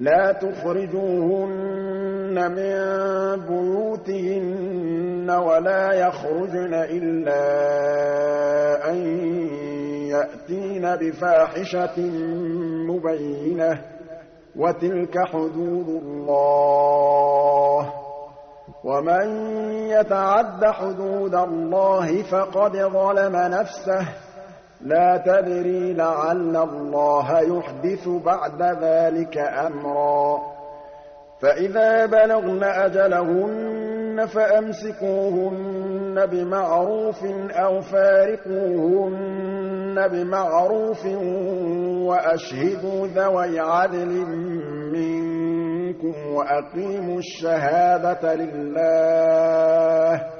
لَا تُخْرِجُوهُنَّ مِن بُيُوتِهِنَّ وَلَا يَخْرُجْنَ إِلَّا أَن يَأْتِينَ بِفَاحِشَةٍ مُّبَيِّنَةٍ ۚ وَتِلْكَ حُدُودُ اللَّهِ ۚ وَمَن يَتَعَدَّ حُدُودَ اللَّهِ فَقَدْ ظَلَمَ نَفْسَهُ ۚ لَا تَدْرِي لَعَلَّ اللَّهَ يُحْدِثُ بَعْدَ ذَٰلِكَ أَمْرًا. فَإِذَا بَلَغْنَ أَجَلَهُنَّ فَأَمْسِكُوهُنَّ بِمَعْرُوفٍ أَوْ فَارِقُوهُنَّ بِمَعْرُوفٍ وَأَشْهِدُوا ذَوَيْ عَدْلٍ مِّنكُمْ وَأَقِيمُوا الشَّهَادَةَ لِلَّهِ ۚ